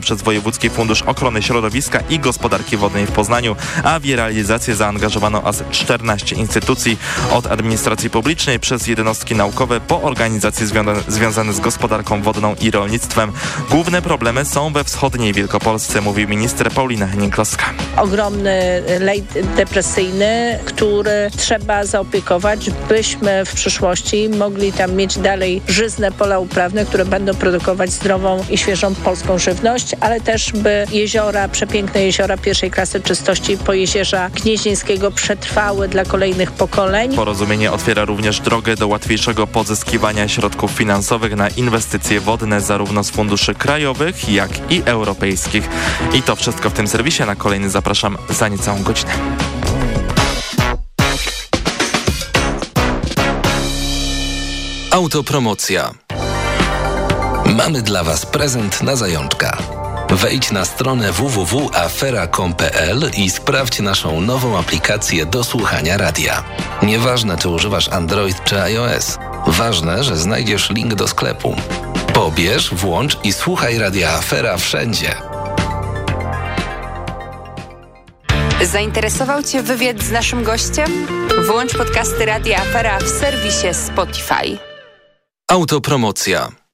przez Wojewódzki Fundusz Ochrony Środowiska i Gospodarki Wodnej w Poznaniu, a w jej realizację zaangażowano aż 14 instytucji od administracji publicznej przez jednostki naukowe po organizacje związane, z gospodarką wodną i rolnictwem. Główne problemy są we wschodniej Wielkopolsce, mówi minister Paulina Henning-Kloska. Ogromny lejt depresyjny, który trzeba zaopiekować, byśmy w przyszłości mogli tam mieć dalej żyzne pola uprawne, które będą produkować zdrową i świeżą polską żywność ale też by jeziora, przepiękne jeziora pierwszej klasy czystości Pojezierza Gnieźnieńskiego przetrwały dla kolejnych pokoleń. Porozumienie otwiera również drogę do łatwiejszego pozyskiwania środków finansowych na inwestycje wodne zarówno z funduszy krajowych, jak i europejskich. I to wszystko w tym serwisie. Na kolejny zapraszam za niecałą godzinę. Autopromocja Mamy dla Was prezent na zajączka. Wejdź na stronę www.afera.com.pl i sprawdź naszą nową aplikację do słuchania radia. Nieważne, czy używasz Android czy iOS. Ważne, że znajdziesz link do sklepu. Pobierz, włącz i słuchaj Radia Afera wszędzie. Zainteresował Cię wywiad z naszym gościem? Włącz podcasty Radia Afera w serwisie Spotify. Autopromocja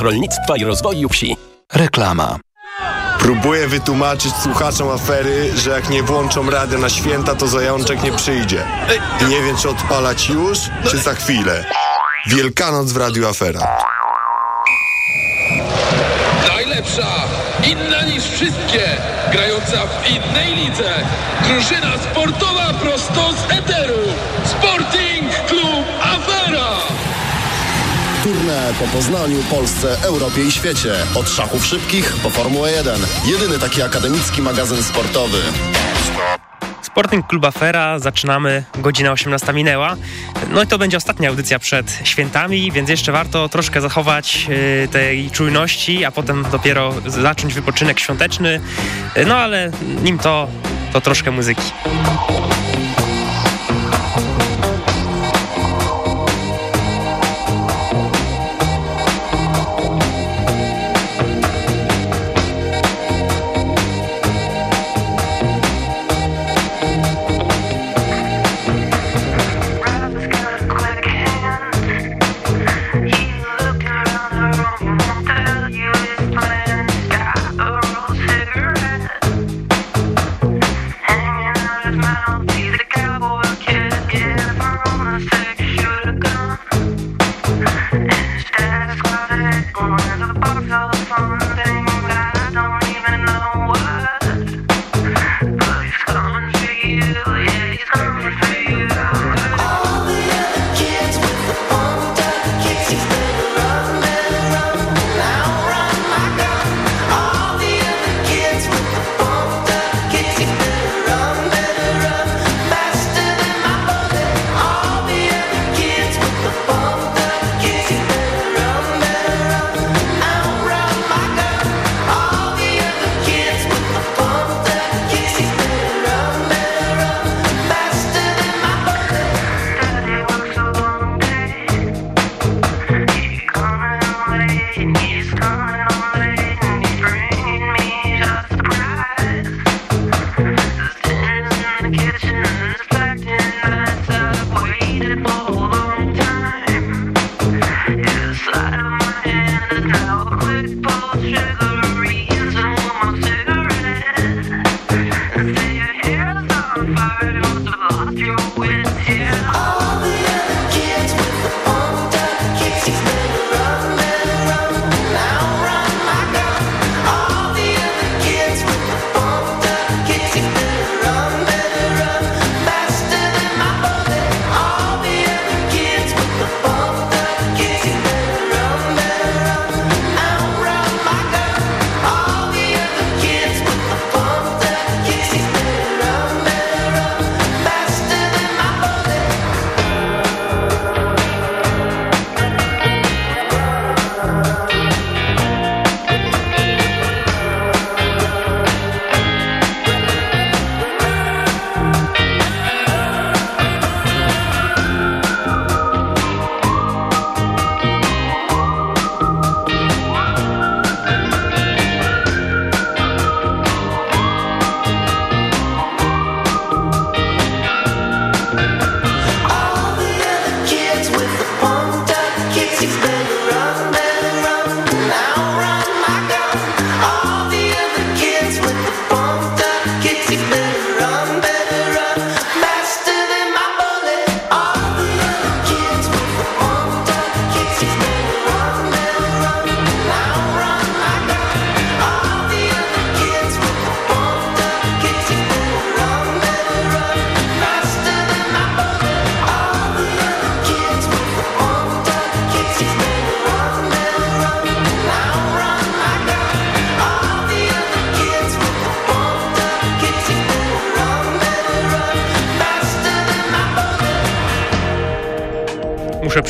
Rolnictwa i Rozwoju Wsi. Reklama. Próbuję wytłumaczyć słuchaczom afery, że jak nie włączą radę na święta, to zajączek nie przyjdzie. I nie wiem, czy odpalać już, czy za chwilę. Wielkanoc w Radiu Afera. Najlepsza, inna niż wszystkie, grająca w innej lidze. Drużyna sportowa prosto z po Poznaniu, Polsce, Europie i świecie. Od szachów szybkich po Formułę 1. Jedyny taki akademicki magazyn sportowy. Sporting Club Afera, zaczynamy, godzina 18 minęła. No i to będzie ostatnia audycja przed świętami, więc jeszcze warto troszkę zachować y, tej czujności, a potem dopiero zacząć wypoczynek świąteczny. No ale nim to, to troszkę muzyki.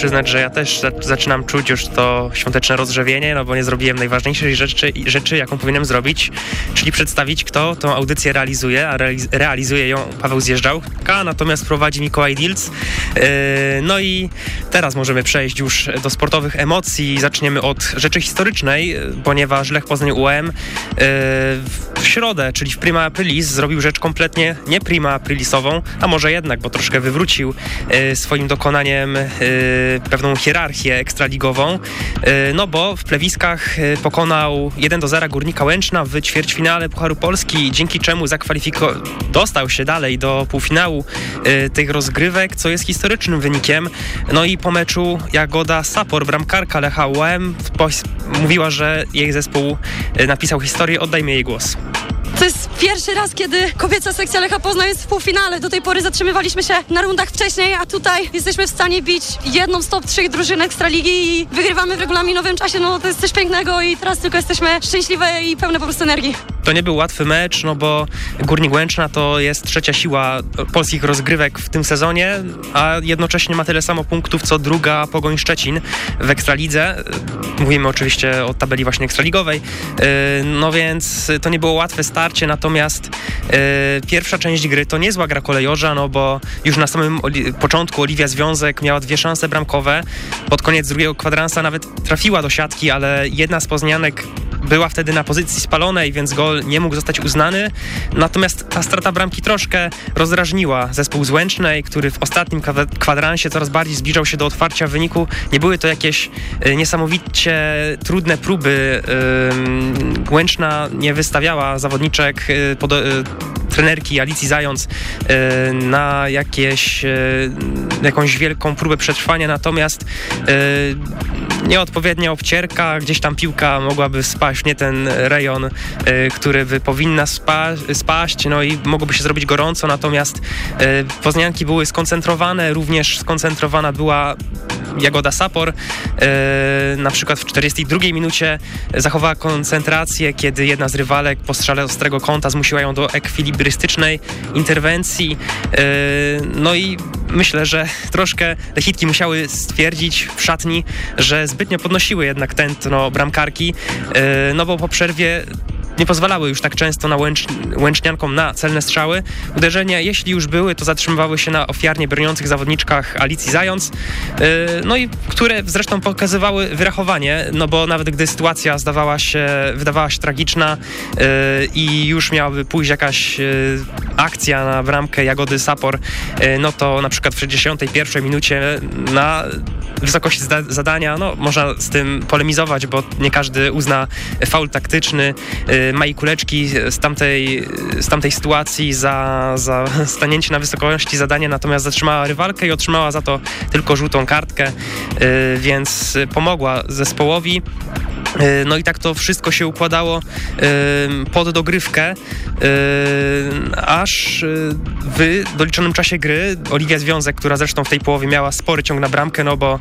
Przyznać, że ja też zaczynam czuć już to świąteczne rozrzewienie, no bo nie zrobiłem najważniejszej rzeczy, rzeczy jaką powinienem zrobić, czyli przedstawić, kto tą audycję realizuje, a realizuje ją Paweł Zjeżdżałka, natomiast prowadzi Mikołaj Dilc. Yy, no i teraz możemy przejść już do sportowych emocji. Zaczniemy od rzeczy historycznej, ponieważ Lech Poznań UM w środę, czyli w prima aprilis, zrobił rzecz kompletnie nie prima aprilisową, a może jednak, bo troszkę wywrócił yy, swoim dokonaniem pewną hierarchię ekstraligową, no bo w plewiskach pokonał 1 do 0 Górnika Łęczna w ćwierćfinale Pucharu Polski, dzięki czemu zakwalifikował, dostał się dalej do półfinału tych rozgrywek, co jest historycznym wynikiem. No i po meczu Jagoda Sapor, bramkarka Lecha UM, mówiła, że jej zespół e, napisał historię. Oddajmy jej głos. To jest pierwszy raz, kiedy kobieca sekcja Lecha Poznań jest w półfinale. Do tej pory zatrzymywaliśmy się na rundach wcześniej, a tutaj jesteśmy w stanie bić jedną z top trzech drużyn Ekstraligi i wygrywamy w regulaminowym czasie. No to jest coś pięknego i teraz tylko jesteśmy szczęśliwe i pełne po prostu energii. To nie był łatwy mecz, no bo Górnik Łęczna to jest trzecia siła polskich rozgrywek w tym sezonie, a jednocześnie ma tyle samo punktów, co druga Pogoń Szczecin w Ekstralidze. Mówimy oczywiście o tabeli właśnie ekstraligowej. Y, no więc to nie było łatwe starcie, natomiast y, pierwsza część gry to niezła gra kolejorza, no bo już na samym początku Oliwia Związek miała dwie szanse bramkowe. Pod koniec drugiego kwadransa nawet trafiła do siatki, ale jedna z poznianek była wtedy na pozycji spalonej, więc gol nie mógł zostać uznany. Natomiast ta strata bramki troszkę rozdrażniła zespół z Łęcznej, który w ostatnim kwadransie coraz bardziej zbliżał się do otwarcia wyniku. Nie były to jakieś y, niesamowicie trudne próby. Łęczna nie wystawiała zawodniczek y, pod, y, trenerki Alicji Zając na jakieś, jakąś wielką próbę przetrwania, natomiast nieodpowiednia obcierka, gdzieś tam piłka mogłaby spaść, nie ten rejon, który by powinna spa spaść, no i mogłoby się zrobić gorąco, natomiast Poznanki były skoncentrowane, również skoncentrowana była Jagoda Sapor. Na przykład w 42 minucie zachowała koncentrację, kiedy jedna z rywalek po strzale ostrego kąta zmusiła ją do ekwilibrystycznej interwencji. No i myślę, że troszkę Lechitki musiały stwierdzić w szatni, że zbytnio podnosiły jednak tętno bramkarki, e, no bo po przerwie nie pozwalały już tak często na łęcz, łęczniankom na celne strzały. Uderzenia, jeśli już były, to zatrzymywały się na ofiarnie broniących zawodniczkach Alicji Zając, yy, no i które zresztą pokazywały wyrachowanie, no bo nawet gdy sytuacja zdawała się, wydawała się tragiczna yy, i już miałaby pójść jakaś yy, akcja na bramkę Jagody Sapor, no to na przykład w 61 minucie na wysokości zadania, no można z tym polemizować, bo nie każdy uzna faul taktyczny, Mai Kuleczki z tamtej, z tamtej sytuacji za, za stanięcie na wysokości zadania, natomiast zatrzymała rywalkę i otrzymała za to tylko żółtą kartkę, y, więc pomogła zespołowi. Y, no i tak to wszystko się układało y, pod dogrywkę, aż w doliczonym czasie gry Oliwia Związek, która zresztą w tej połowie miała spory ciąg na bramkę, no bo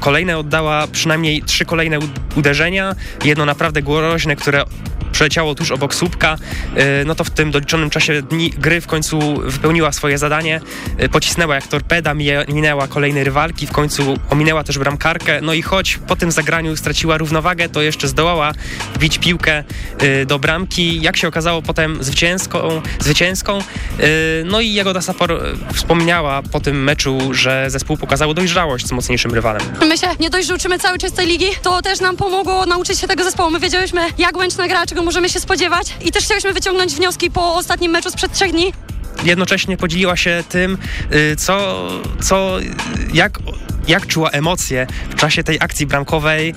kolejne oddała przynajmniej trzy kolejne uderzenia, jedno naprawdę groźne, które przeleciało tuż obok słupka, e, no to w tym doliczonym czasie dni gry w końcu wypełniła swoje zadanie, e, pocisnęła jak torpeda, minęła kolejne rywalki, w końcu ominęła też bramkarkę, no i choć po tym zagraniu straciła równowagę, to jeszcze zdołała wbić piłkę e, do bramki, jak się okazało potem zwycięską, zwycięską, no i Jagoda Sapor wspomniała po tym meczu, że zespół pokazał dojrzałość z mocniejszym rywalem. My się nie dość, że uczymy cały czas tej ligi, to też nam pomogło nauczyć się tego zespołu. My wiedzieliśmy, jak Łęczna gra, czego możemy się spodziewać i też chcieliśmy wyciągnąć wnioski po ostatnim meczu sprzed trzech dni. Jednocześnie podzieliła się tym, y, co, co jak jak czuła emocje w czasie tej akcji bramkowej,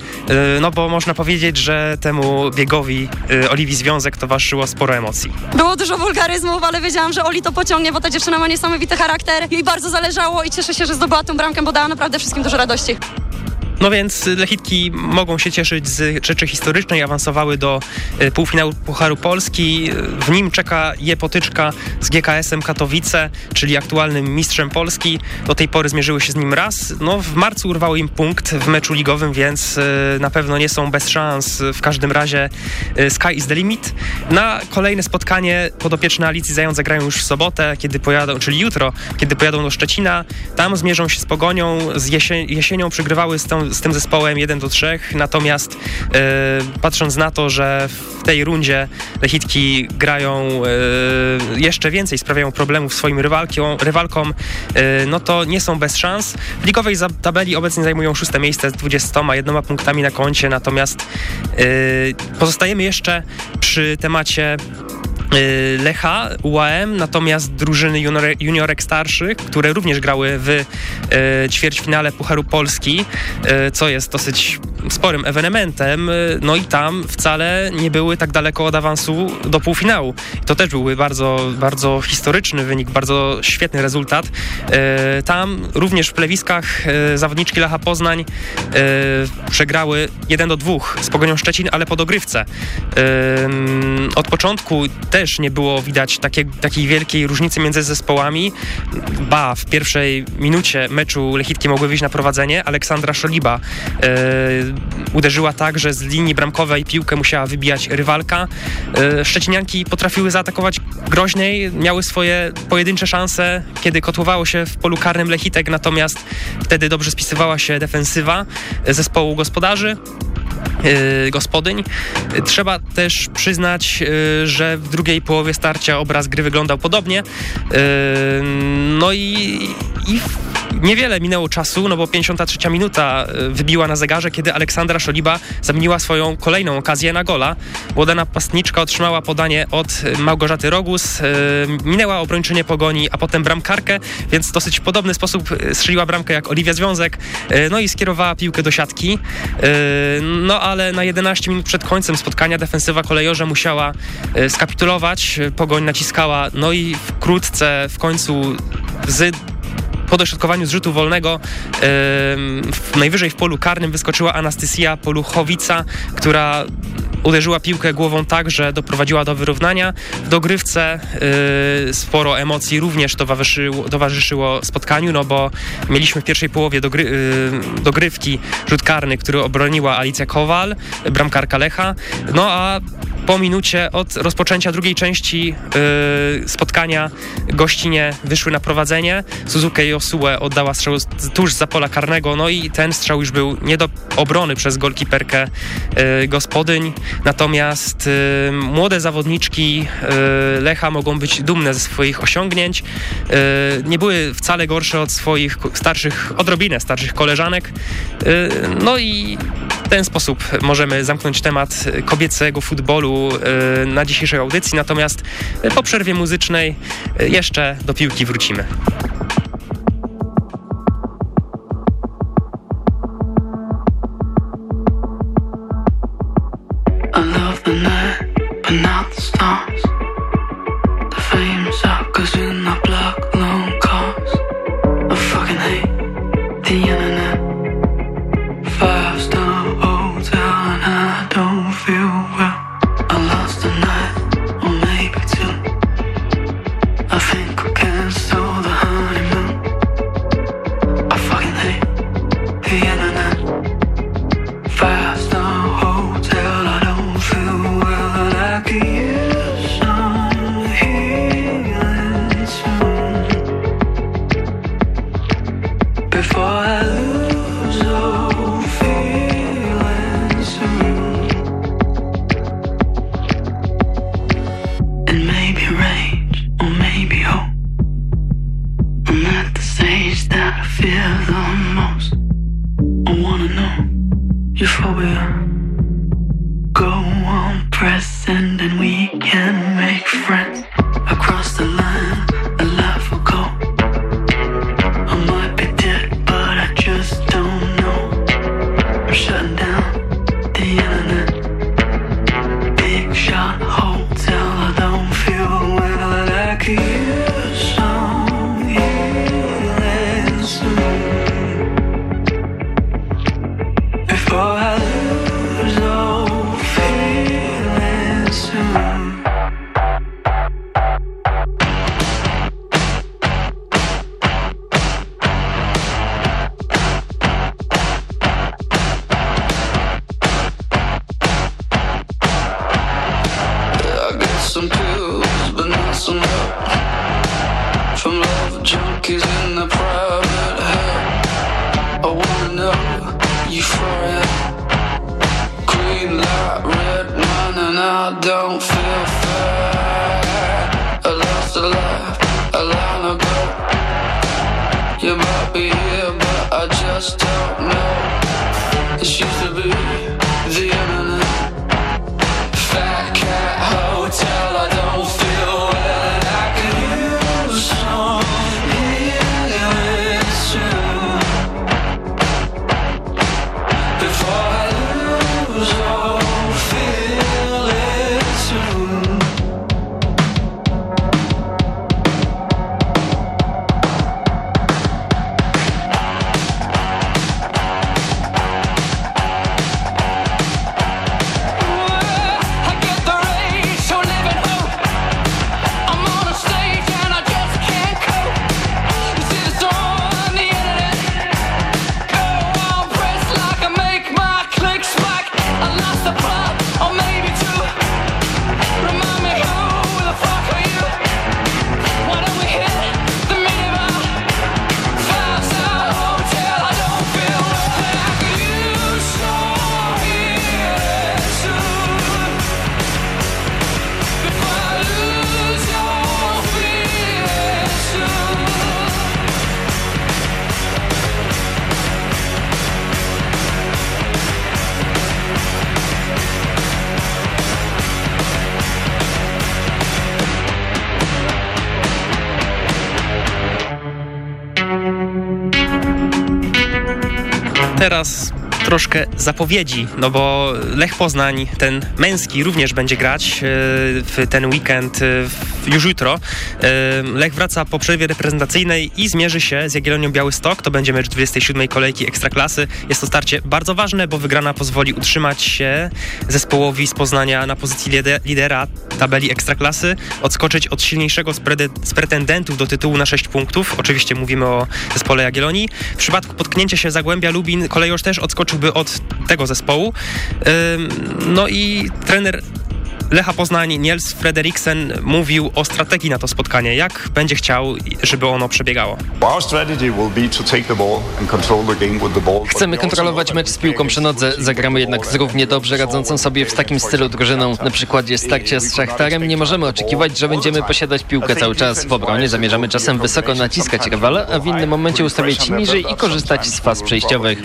y, no bo można powiedzieć, że temu biegowi y, Oliwii Związek towarzyszyło sporo emocji. Było dużo wulgaryzmów, ale wiedziałam, że Oli to pociągnie, bo ta dziewczyna ma niesamowity charakter. Jej bardzo zależało i cieszę się, że zdobyła tą bramkę, bo dała naprawdę wszystkim dużo radości. No więc Lechitki mogą się cieszyć z rzeczy historycznej, awansowały do e, półfinału Pucharu Polski. W nim czeka je potyczka z GKS-em Katowice, czyli aktualnym mistrzem Polski. Do tej pory zmierzyły się z nim raz. No, w marcu urwało im punkt w meczu ligowym, więc na pewno nie są bez szans. W każdym razie sky is the limit. Na kolejne spotkanie podopieczne Alicji Zając zagrają już w sobotę, kiedy pojadą, czyli jutro, kiedy pojadą do Szczecina. Tam zmierzą się z Pogonią. Z jesienią przegrywały z, tą, z tym zespołem 1 do 3, natomiast e, patrząc na to, że w tej rundzie Lechitki grają e, jeszcze więcej, sprawiają problemów swoim rywalkiom, rywalkom, e, no to nie są bez szans. W ligowej tabeli obecnie zajmują szóste miejsce z 21 punktami na koncie, natomiast pozostajemy jeszcze przy temacie Lecha, UAM, natomiast drużyny junior, juniorek starszych, które również grały w y, ćwierćfinale Pucharu Polski, y, co jest dosyć sporym ewenementem, no i tam wcale nie były tak daleko od awansu do półfinału. To też byłby bardzo, bardzo historyczny wynik, bardzo świetny rezultat. Tam również w plewiskach zawodniczki Lecha Poznań przegrały 1 do 2 z Pogonią Szczecin, ale po dogrywce. Od początku też też nie było widać takie, takiej wielkiej różnicy między zespołami. Ba, w pierwszej minucie meczu Lechitki mogły wyjść na prowadzenie. Aleksandra Szoliba e, uderzyła tak, że z linii bramkowej piłkę musiała wybijać rywalka. E, Szczecinianki potrafiły zaatakować groźniej, miały swoje pojedyncze szanse, kiedy kotłowało się w polu karnym Lechitek, natomiast wtedy dobrze spisywała się defensywa zespołu gospodarzy. Yy, gospodyń. Trzeba też przyznać, yy, że w drugiej połowie starcia obraz gry wyglądał podobnie. Yy, no i, i Niewiele minęło czasu, no bo 53 minuta e, wybiła na zegarze, kiedy Aleksandra Szoliba zamieniła swoją kolejną okazję na gola. Młoda napastniczka otrzymała podanie od Małgorzaty Rogus, e, minęła obrończynię Pogoni, a potem bramkarkę, więc w dosyć podobny sposób strzeliła bramkę jak Oliwia Związek, no i skierowała piłkę do siatki. No ale na 11 minut przed końcem spotkania defensywa kolejorza musiała skapitulować, Pogoń naciskała, no i wkrótce w końcu po dośrodkowaniu z rzutu wolnego yy, najwyżej w polu karnym wyskoczyła Anastysja Poluchowica, która uderzyła piłkę głową tak, że doprowadziła do wyrównania. W dogrywce yy, sporo emocji również towarzyszyło, towarzyszyło spotkaniu, no bo mieliśmy w pierwszej połowie dogry, yy, dogrywki rzut karny, który obroniła Alicja Kowal, bramkarka Lecha, no a po minucie od rozpoczęcia drugiej części yy, spotkania gościnie wyszły na prowadzenie. Suzuki Josue oddała strzał tuż za pola karnego, no i ten strzał już był nie do obrony przez golkiperkę yy, gospodyń. Natomiast yy, młode zawodniczki yy, Lecha mogą być dumne ze swoich osiągnięć. Yy, nie były wcale gorsze od swoich starszych, odrobinę starszych koleżanek. Yy, no i w ten sposób możemy zamknąć temat kobiecego futbolu y, na dzisiejszej audycji, natomiast po przerwie muzycznej y, jeszcze do piłki wrócimy. Troszkę zapowiedzi, no bo Lech Poznań, ten męski również będzie grać e, w ten weekend, e, w- już jutro. Lech wraca po przerwie reprezentacyjnej i zmierzy się z Jagiellonią Białystok. To będzie mecz 27. kolejki Ekstraklasy. Jest to starcie bardzo ważne, bo wygrana pozwoli utrzymać się zespołowi z Poznania na pozycji lider- lidera tabeli Ekstraklasy, odskoczyć od silniejszego z, pretendentów do tytułu na 6 punktów. Oczywiście mówimy o zespole Jagiellonii. W przypadku potknięcia się Zagłębia Lubin kolejorz też odskoczyłby od tego zespołu. No i trener Lecha Poznań, Niels Frederiksen mówił o strategii na to spotkanie. Jak będzie chciał, żeby ono przebiegało? Chcemy kontrolować mecz z piłką przy nodze. Zagramy jednak z równie dobrze radzącą sobie w takim stylu drużyną. Na przykładzie starcia z Szachtarem nie możemy oczekiwać, że będziemy posiadać piłkę cały czas. W obronie zamierzamy czasem wysoko naciskać rywala, a w innym momencie ustawiać niżej i korzystać z faz przejściowych.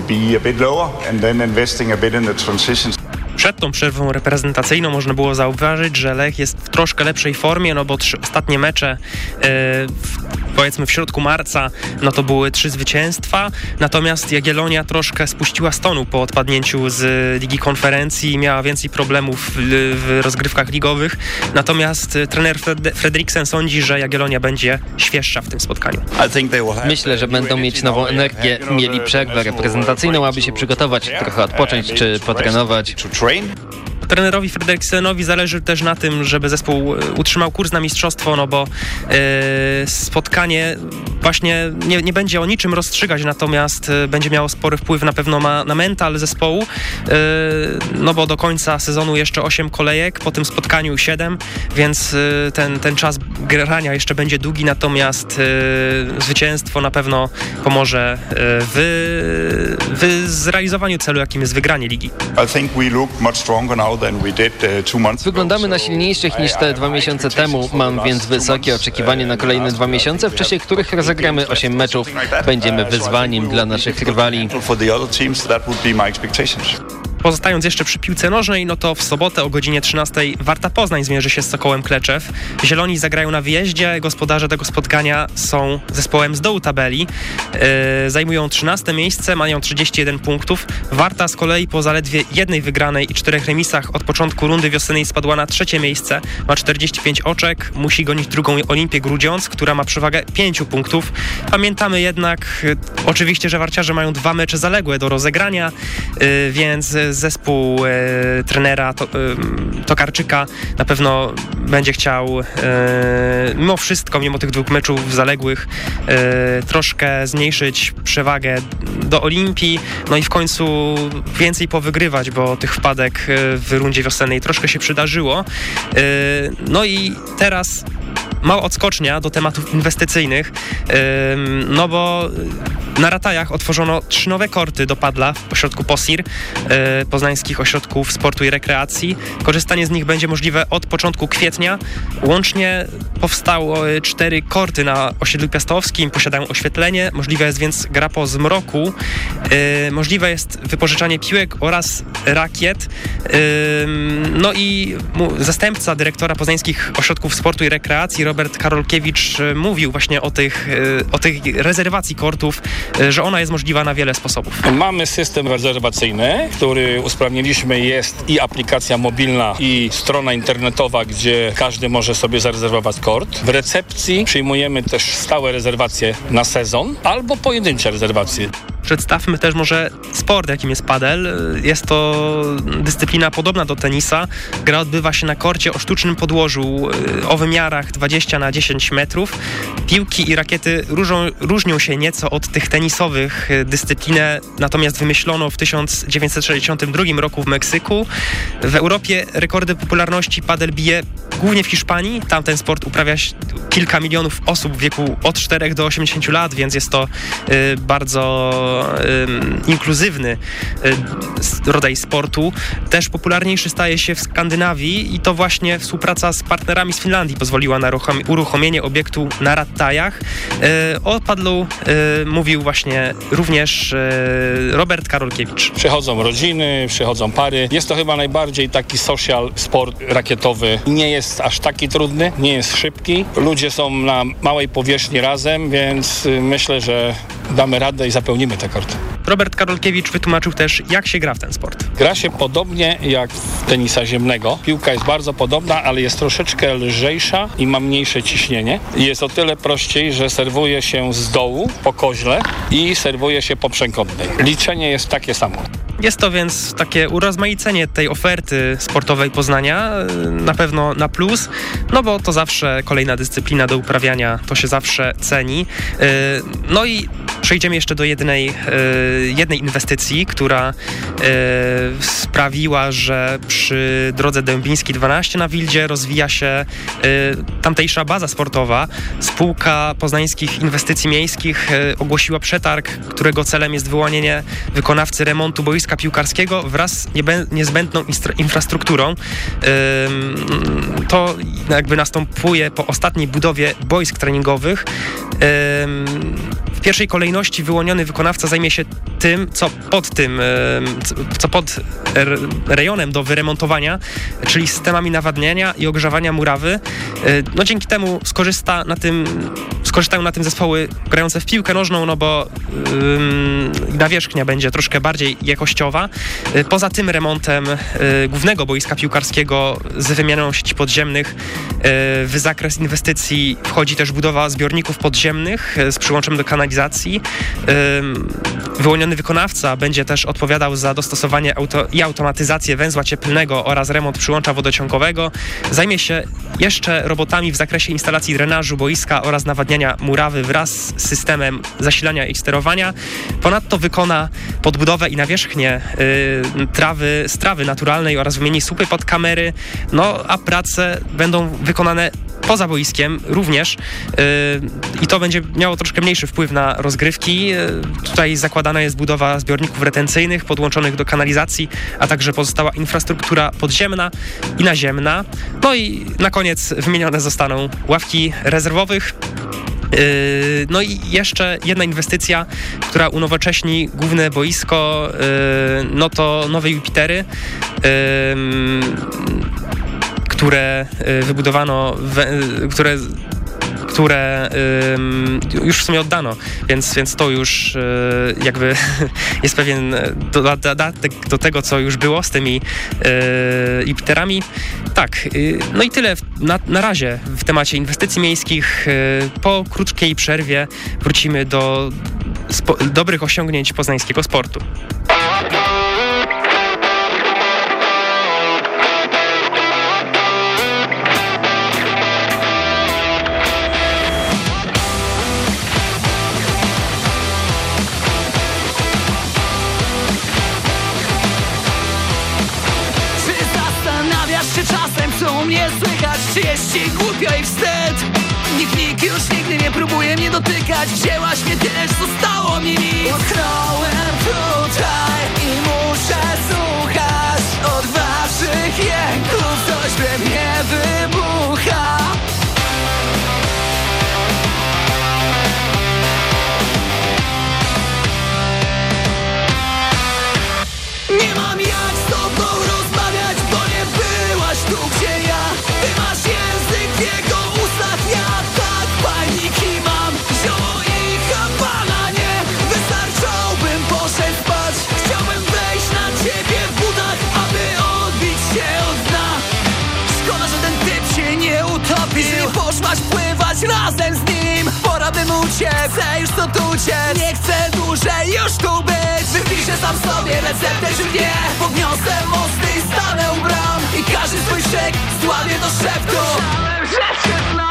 Przed tą przerwą reprezentacyjną można było zauważyć, że Lech jest w troszkę lepszej formie, no bo trzy ostatnie mecze, w, powiedzmy w środku marca, no to były trzy zwycięstwa, natomiast Jagiellonia troszkę spuściła stonu po odpadnięciu z Ligi Konferencji i miała więcej problemów w, rozgrywkach ligowych, natomiast e, trener Fred, Fredriksen sądzi, że Jagiellonia będzie świeższa w tym spotkaniu. Myślę, że będą mieć nową energię. Mieli przerwę reprezentacyjną, aby się przygotować, trochę odpocząć czy potrenować. Trenerowi Frederiksenowi zależy też na tym, żeby zespół e, utrzymał kurs na mistrzostwo, no bo e, spotkanie właśnie nie, nie będzie o niczym rozstrzygać, natomiast e, będzie miało spory wpływ na pewno ma, na mental zespołu, no bo do końca sezonu jeszcze 8 kolejek, po tym spotkaniu 7, więc ten, ten czas grania jeszcze będzie długi, natomiast zwycięstwo na pewno pomoże w, w zrealizowaniu celu, jakim jest wygranie ligi. Wyglądamy na silniejszych niż te dwa miesiące temu. Mam więc wysokie oczekiwanie na kolejne dwa miesiące, w czasie których rozegramy 8 meczów. Będziemy wyzwaniem dla naszych rywali. Pozostając jeszcze przy piłce nożnej, no to w sobotę o godzinie 13 Warta Poznań zmierzy się z Sokołem Kleczew. Zieloni zagrają na wyjeździe, gospodarze tego spotkania są zespołem z dołu tabeli. Yy, zajmują 13 miejsce, mają 31 punktów. Warta z kolei po zaledwie jednej wygranej i czterech remisach od początku rundy wiosennej spadła na trzecie miejsce. Ma 45 oczek, musi gonić drugą Olimpię Grudziądz, która ma przewagę 5 punktów. Pamiętamy jednak yy, oczywiście, że warciarze mają dwa mecze zaległe do rozegrania, yy, więc zespół trenera Tokarczyka na pewno będzie chciał mimo wszystko, mimo tych dwóch meczów zaległych, troszkę zmniejszyć przewagę do Olimpii, no i w końcu więcej powygrywać, bo tych wpadek w rundzie wiosennej troszkę się przydarzyło. No i teraz mała odskocznia do tematów inwestycyjnych, no bo na Ratajach otworzono trzy nowe korty do padla w ośrodku POSIR, e, Poznańskich Ośrodków Sportu i Rekreacji. Korzystanie z nich będzie możliwe od początku kwietnia. Łącznie powstały cztery korty na osiedlu piastowskim, posiadają oświetlenie, możliwe jest więc gra po zmroku, e, możliwe jest wypożyczanie piłek oraz rakiet. No i zastępca dyrektora Poznańskich Ośrodków Sportu i Rekreacji, Robert Karolkiewicz, e, mówił właśnie o tych, o tych rezerwacji kortów że ona jest możliwa na wiele sposobów. Mamy system rezerwacyjny, który usprawniliśmy. Jest i aplikacja mobilna, i strona internetowa, gdzie każdy może sobie zarezerwować kort. W recepcji przyjmujemy też stałe rezerwacje na sezon albo pojedyncze rezerwacje. Przedstawmy też może sport, jakim jest padel. Jest to dyscyplina podobna do tenisa. Gra odbywa się na korcie o sztucznym podłożu e, o wymiarach 20 na 10 metrów. Piłki i rakiety różą, różnią się nieco od tych tenisowych. Dyscyplinę natomiast wymyślono w 1962 roku w Meksyku. W Europie rekordy popularności padel bije głównie w Hiszpanii. Tam ten sport uprawia kilka milionów osób w wieku od 4 do 80 lat, więc jest to y, bardzo y, inkluzywny y, rodzaj sportu. Też popularniejszy staje się w Skandynawii i to właśnie współpraca z partnerami z Finlandii pozwoliła na uruchomienie obiektu na Rattajach. O padlu mówił właśnie również Robert Karolkiewicz. Przychodzą rodziny, przychodzą pary. Jest to chyba najbardziej taki social sport rakietowy. Nie jest aż taki trudny, nie jest szybki. Ludzie są na małej powierzchni razem, więc myślę, że damy radę i zapełnimy te korty. Robert Karolkiewicz wytłumaczył też, jak się gra w ten sport. Gra się podobnie jak w tenisa ziemnego. Piłka jest bardzo podobna, ale jest troszeczkę lżejsza i ma mniejsze ciśnienie. Jest o tyle prościej, że serwuje się z dołu po koźle i serwuje się po przekątnej. Liczenie jest takie samo. Jest to więc takie urozmaicenie tej oferty sportowej Poznania, na pewno na plus, no bo to zawsze kolejna dyscyplina do uprawiania, to się zawsze ceni. No i przejdziemy jeszcze do jednej, jednej inwestycji, która sprawiła, że przy drodze Dębiński 12 na Wildzie rozwija się tamtejsza baza sportowa. Spółka Poznańskich Inwestycji Miejskich ogłosiła przetarg, którego celem jest wyłonienie wykonawcy remontu boiska piłkarskiego wraz z niezbędną infrastrukturą. To jakby następuje po ostatniej budowie boisk treningowych. W pierwszej kolejności wyłoniony wykonawca zajmie się tym, co pod tym, co pod rejonem do wyremontowania, czyli systemami nawadniania i ogrzewania murawy. E, no dzięki temu skorzysta na tym, skorzystają na tym zespoły grające w piłkę nożną, no bo nawierzchnia będzie troszkę bardziej jakościowa. E, poza tym remontem e, głównego boiska piłkarskiego z wymianą sieci podziemnych w zakres inwestycji wchodzi też budowa zbiorników podziemnych z przyłączem do kanalizacji. Wyłoniony wykonawca będzie też odpowiadał za dostosowanie auto i automatyzację węzła cieplnego oraz remont przyłącza wodociągowego. Zajmie się jeszcze robotami w zakresie instalacji drenażu boiska oraz nawadniania murawy wraz z systemem zasilania i sterowania. Ponadto wykona podbudowę i nawierzchnię y, trawy, strawy naturalnej oraz wymieni słupy pod kamery, no a prace będą wykonane poza boiskiem również yy, i to będzie miało troszkę mniejszy wpływ na rozgrywki. Yy, tutaj zakładana jest budowa zbiorników retencyjnych podłączonych do kanalizacji, a także pozostała infrastruktura podziemna i naziemna. No i na koniec wymienione zostaną ławki rezerwowych. Yy, no i jeszcze jedna inwestycja, która unowocześni główne boisko, yy, no to nowe Jupitery yy, które wybudowano, które które już w sumie oddano, więc, więc to już y, jakby jest pewien dodatek do tego, co już było z tymi Jupiterami. Tak, no i tyle na, na razie w temacie inwestycji miejskich. Po krótkiej przerwie wrócimy do dobrych osiągnięć poznańskiego sportu. Wreszcie głupio i wstyd. Nikt, nikt już nigdy nie próbuje mnie dotykać. Wzięłaś mnie też, zostało mi nic. Utknąłem tutaj i muszę Uciekł, chcę już stąd uciec. Nie chcę dłużej już tu być. Wypiszę sam sobie receptę czy nie? Podniosę mosty i stanę u bram. I każdy swój szek zdławię do szeptu. Nie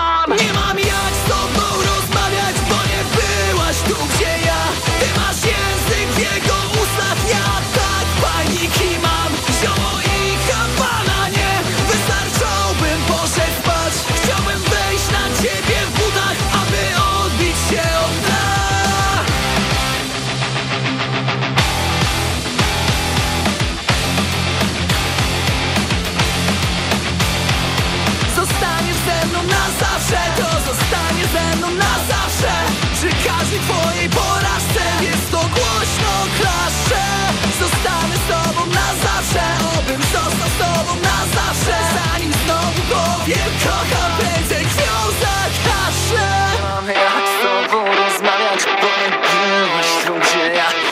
tu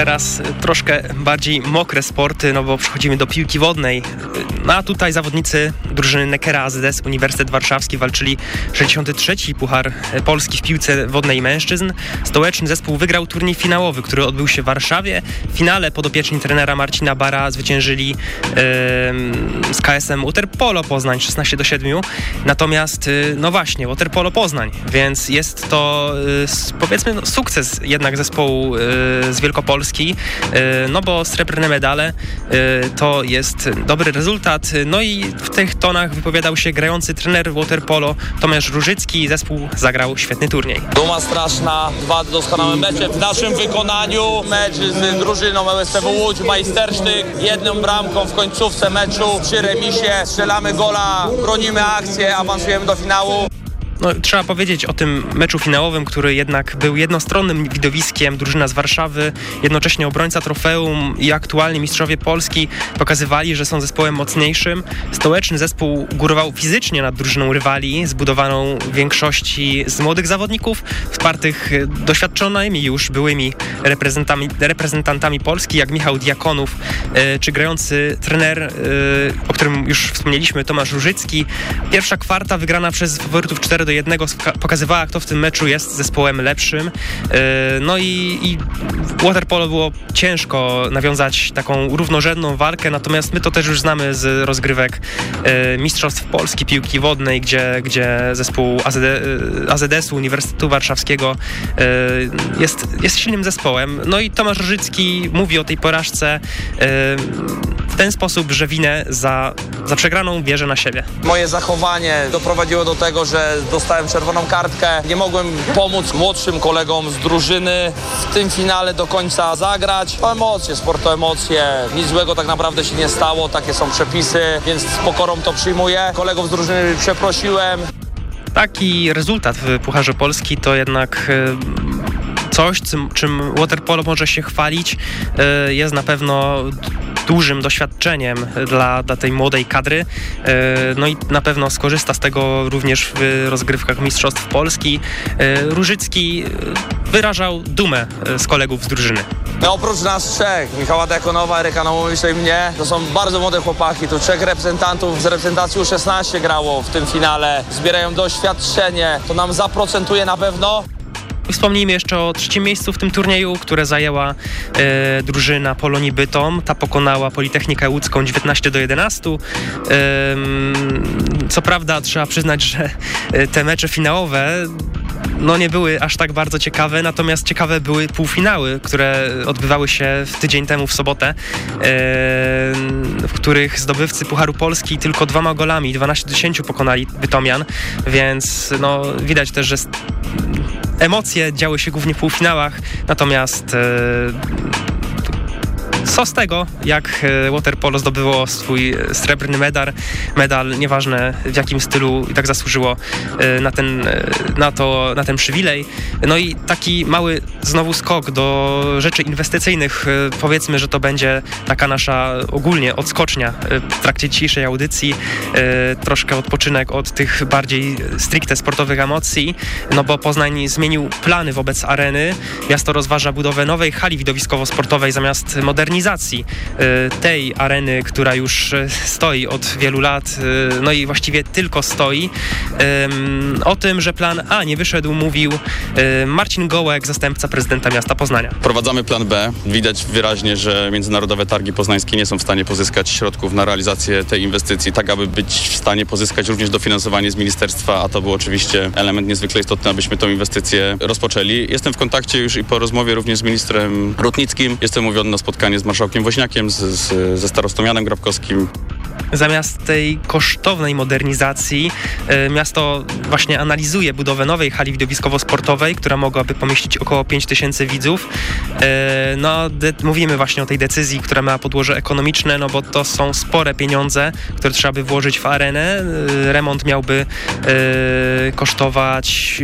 Teraz troszkę bardziej mokre sporty, no bo przechodzimy do piłki wodnej. No a tutaj zawodnicy drużyny Neckera AZS Uniwersytet Warszawski walczyli 63. Puchar Polski w piłce wodnej mężczyzn. Stołeczny zespół wygrał turniej finałowy, który odbył się w Warszawie. W finale podopieczni trenera Marcina Bara zwyciężyli yy, z KSM Waterpolo Poznań 16 do 7. Natomiast, yy, no właśnie, Waterpolo Poznań, więc jest to yy, powiedzmy no, sukces jednak zespołu z Wielkopolski Polski, no bo srebrne medale to jest dobry rezultat. No i w tych tonach wypowiadał się grający trener waterpolo Tomasz Różycki. Zespół zagrał świetny turniej. Duma straszna, dwa doskonałe mecze w naszym wykonaniu. Mecz z drużyną LSPW Łódź, majstersztyk, jedną bramką w końcówce meczu przy remisie. Strzelamy gola, bronimy akcję, awansujemy do finału. No, trzeba powiedzieć o tym meczu finałowym, który jednak był jednostronnym widowiskiem. Drużyna z Warszawy, jednocześnie obrońca trofeum i aktualnie mistrzowie Polski pokazywali, że są zespołem mocniejszym. Stołeczny zespół górował fizycznie nad drużyną rywali, zbudowaną w większości z młodych zawodników, wspartych doświadczonymi już byłymi reprezentantami, reprezentantami Polski, jak Michał Diakonów, czy grający trener, o którym już wspomnieliśmy, Tomasz Różycki. Pierwsza kwarta wygrana przez faworytów 4 do jednego pokazywała, kto w tym meczu jest zespołem lepszym. No i, i waterpolo było ciężko nawiązać taką równorzędną walkę, natomiast my to też już znamy z rozgrywek Mistrzostw Polski Piłki Wodnej, gdzie, gdzie zespół AZD, AZS-u Uniwersytetu Warszawskiego jest, jest silnym zespołem. No i Tomasz Różycki mówi o tej porażce w ten sposób, że winę za, za przegraną bierze na siebie. Moje zachowanie doprowadziło do tego, że dostałem czerwoną kartkę. Nie mogłem pomóc młodszym kolegom z drużyny w tym finale do końca zagrać. To emocje, sport to emocje. Nic złego tak naprawdę się nie stało, takie są przepisy, więc z pokorą to przyjmuję. Kolegów z drużyny przeprosiłem. Taki rezultat w Pucharze Polski to jednak coś, czym, waterpolo może się chwalić, jest na pewno dużym doświadczeniem dla, dla tej młodej kadry. No i na pewno skorzysta z tego również w rozgrywkach Mistrzostw Polski. Różycki wyrażał dumę z kolegów z drużyny. No oprócz nas trzech, Michała Dekonowa, Eryka Nowomisze i mnie, to są bardzo młode chłopaki. Tu trzech reprezentantów z reprezentacji U16 grało w tym finale. Zbierają doświadczenie, to nam zaprocentuje na pewno. Wspomnijmy jeszcze o trzecim miejscu w tym turnieju, które zajęła e, drużyna Polonii Bytom. Ta pokonała Politechnikę Łódzką 19 do 11. co prawda trzeba przyznać, że e, te mecze finałowe no nie były aż tak bardzo ciekawe, natomiast ciekawe były półfinały, które odbywały się w tydzień temu w sobotę, e, w których zdobywcy Pucharu Polski tylko dwoma golami, 12 do 10 pokonali Bytomian, więc no widać też, że emocje działy się głównie w półfinałach, natomiast e, co z tego, jak e, waterpolo zdobyło swój e, srebrny medal, medal, nieważne w jakim stylu i tak zasłużyło e, na ten, na to, na ten przywilej. No i taki mały znowu skok do rzeczy inwestycyjnych. Powiedzmy, że to będzie taka nasza ogólnie odskocznia w trakcie dzisiejszej audycji. Troszkę odpoczynek od tych bardziej stricte sportowych emocji, no bo Poznań zmienił plany wobec areny. Miasto rozważa budowę nowej hali widowiskowo-sportowej zamiast modernizacji modernizacji e, tej areny, która już e, stoi od wielu lat, e, no i właściwie tylko stoi. O tym, że plan A nie wyszedł, mówił Marcin Gołek, zastępca prezydenta miasta Poznania. Prowadzamy plan B. Widać wyraźnie, że międzynarodowe targi poznańskie nie są w stanie pozyskać środków na realizację tej inwestycji, tak aby być w stanie pozyskać również dofinansowanie z ministerstwa, a to był oczywiście element niezwykle istotny, abyśmy tą inwestycję rozpoczęli. Jestem w kontakcie już i po rozmowie również z ministrem Rutnickim. Jestem mówiony na spotkanie z marszałkiem Woźniakiem, z, z, ze starostą Janem Grabkowskim. Zamiast tej kosztownej modernizacji e, miasto właśnie analizuje budowę nowej hali widowiskowo-sportowej, która mogłaby pomieścić około 5 tysięcy widzów. E, no, mówimy właśnie o tej decyzji, która ma podłoże ekonomiczne, no bo to są spore pieniądze, które trzeba by włożyć w arenę. E, remont miałby kosztować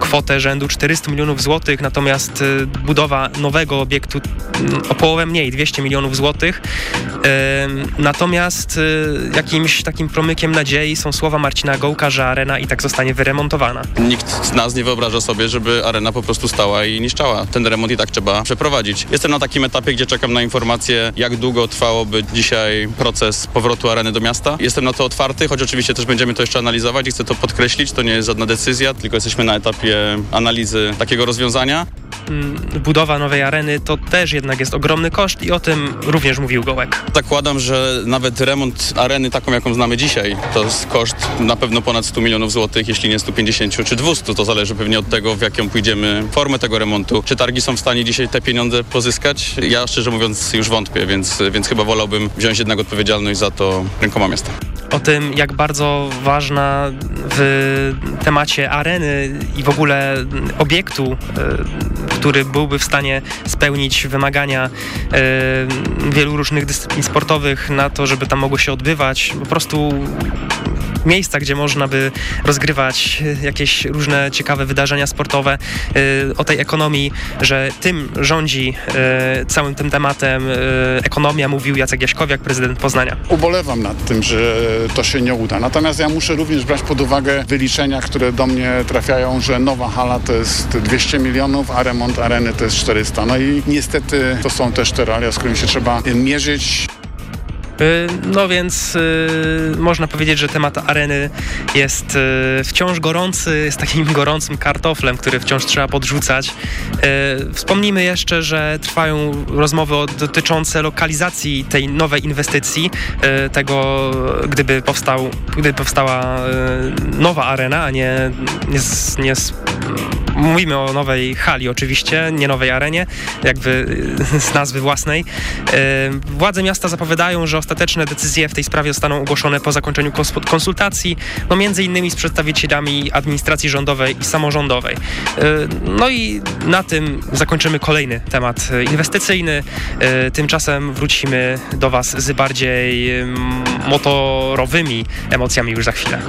kwotę rzędu 400 milionów złotych, natomiast budowa nowego obiektu mm, o połowę mniej, 200 milionów złotych. Natomiast jakimś takim promykiem nadziei są słowa Marcina Gołka, że arena i tak zostanie wyremontowana. Nikt z nas nie wyobraża sobie, żeby arena po prostu stała i niszczała. Ten remont i tak trzeba przeprowadzić. Jestem na takim etapie, gdzie czekam na informację, jak długo trwałoby dzisiaj proces powrotu areny do miasta. Jestem na to otwarty, choć oczywiście też będziemy to jeszcze analizować i chcę to podkreślić. To nie jest żadna decyzja, tylko jesteśmy na etapie analizy takiego rozwiązania. Mm, budowa nowej areny to też jednak jest ogromny koszt i o tym również mówił Gołek. Zakładam, że nawet remont areny taką, jaką znamy dzisiaj, to jest koszt na pewno ponad 100 milionów złotych, jeśli nie 150 czy 200. To zależy pewnie od tego, w jaką pójdziemy formę tego remontu. Czy targi są w stanie dzisiaj te pieniądze pozyskać? Ja szczerze mówiąc już wątpię, więc, więc chyba wolałbym wziąć jednak odpowiedzialność za to rękoma miasta o tym, jak bardzo ważna w temacie areny i w ogóle obiektu, e, który byłby w stanie spełnić wymagania e, wielu różnych dyscyplin sportowych na to, żeby tam mogło się odbywać. Po prostu miejsca, gdzie można by rozgrywać jakieś różne ciekawe wydarzenia sportowe, e, o tej ekonomii, że tym rządzi całym tym tematem ekonomia, mówił Jacek Jaśkowiak, prezydent Poznania. Ubolewam nad tym, że to się nie uda. Natomiast ja muszę również brać pod uwagę wyliczenia, które do mnie trafiają, że nowa hala to jest 200 milionów, a remont areny to jest 400. No i niestety to są też te realia, z którymi się trzeba mierzyć. Y, no więc y, można powiedzieć, że temat areny jest y, wciąż gorący, jest takim gorącym kartoflem, który wciąż trzeba podrzucać. Wspomnijmy jeszcze, że trwają rozmowy dotyczące lokalizacji tej nowej inwestycji, tego gdyby, powstał, gdyby powstała nowa arena, a nie, nie, nie Mówimy o nowej hali oczywiście, nie nowej arenie, jakby z nazwy własnej. Władze miasta zapowiadają, że ostateczne decyzje w tej sprawie zostaną ogłoszone po zakończeniu konsultacji, no między innymi z przedstawicielami administracji rządowej i samorządowej. No i na tym zakończymy kolejny temat inwestycyjny. Tymczasem wrócimy do Was z bardziej motorowymi emocjami już za chwilę.